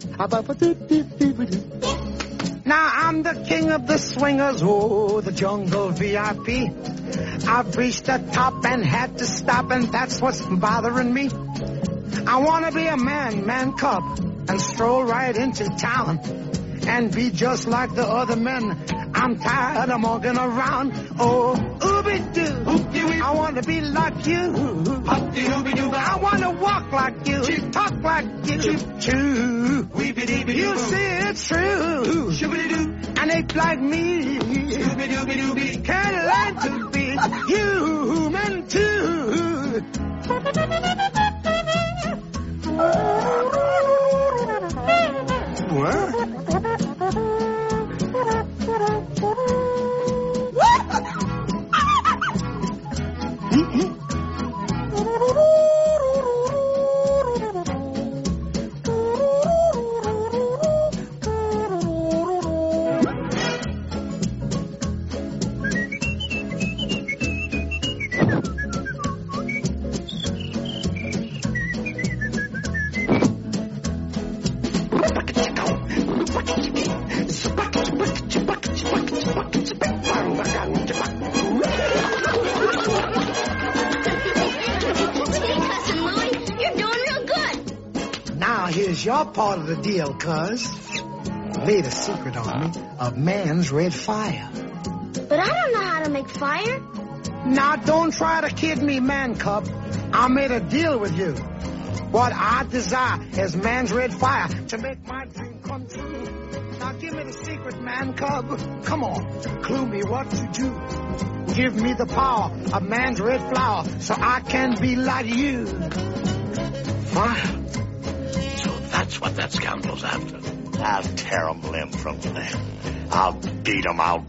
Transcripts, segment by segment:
Now I'm the king of the swingers, oh, the jungle VIP. I've reached the top and had to stop, and that's what's bothering me. I wanna be a man, man cub, and stroll right into town and be just like the other men. I'm tired of walking around. Oh, doo. I want to be like you. I want to walk like you. Talk like you. Chew. You see it's true. And ache like me. Can't learn to be human too. What? Here's your part of the deal, cuz. Laid a secret on me of man's red fire. But I don't know how to make fire. Now don't try to kid me, man cub. I made a deal with you. What I desire is man's red fire to make my dream come true. Now give me the secret, man cub. Come on, clue me what to do. Give me the power of man's red flower so I can be like you. Fire. That's what that scoundrel's after. I'll tear him limb from limb. I'll beat him out.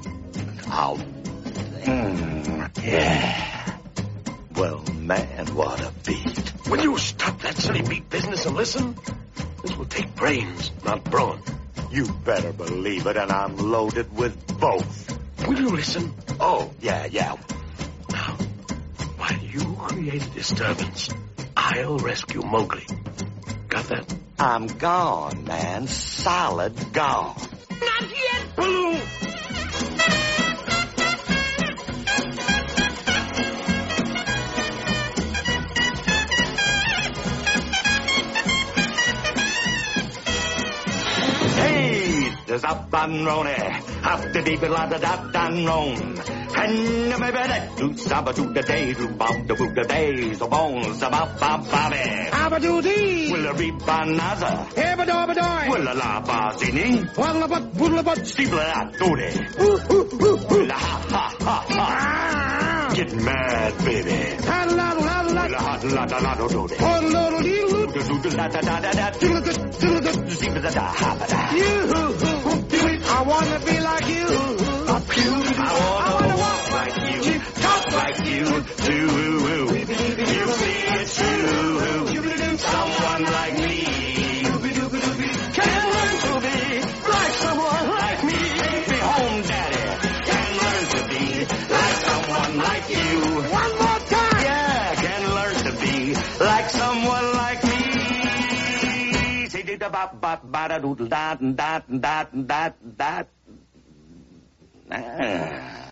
I'll... Mm, yeah. Well, man, what a beat. Will you stop that silly beat business and listen? This will take brains, not brawn. You better believe it, and I'm loaded with both. Will you listen? Oh, yeah, yeah. Now, while you create a disturbance, I'll rescue Mowgli. Got that? I'm gone, man. Solid gone. Not yet, Baloo! There's up and rone, up the deep la da da dan roan. And the baby that do saba do the day do bob the boot the days the bones about bob bobby. Abadoo-dee! Will a reap banaza? Ebba-dobba-doy! Will a la bazini? Wallabat, boodlabat, Steeple a doody. Will a ha ha ha ha. Get mad, baby. Will a ha la da la do doody. Do do do da da da da da. Steeple da da ha ba da. I like you, do. You see it's true. Someone like me can learn to be like someone like me. Be home, daddy. Can learn to be like someone like you. One more time. Yeah, can learn to be like someone like me. Ba ba ba da doodle da da da da da da. Ah.